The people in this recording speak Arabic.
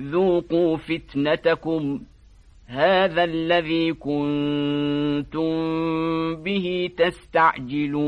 ذوقوا فتنتكم هذا الذي كنتم به تستعجلون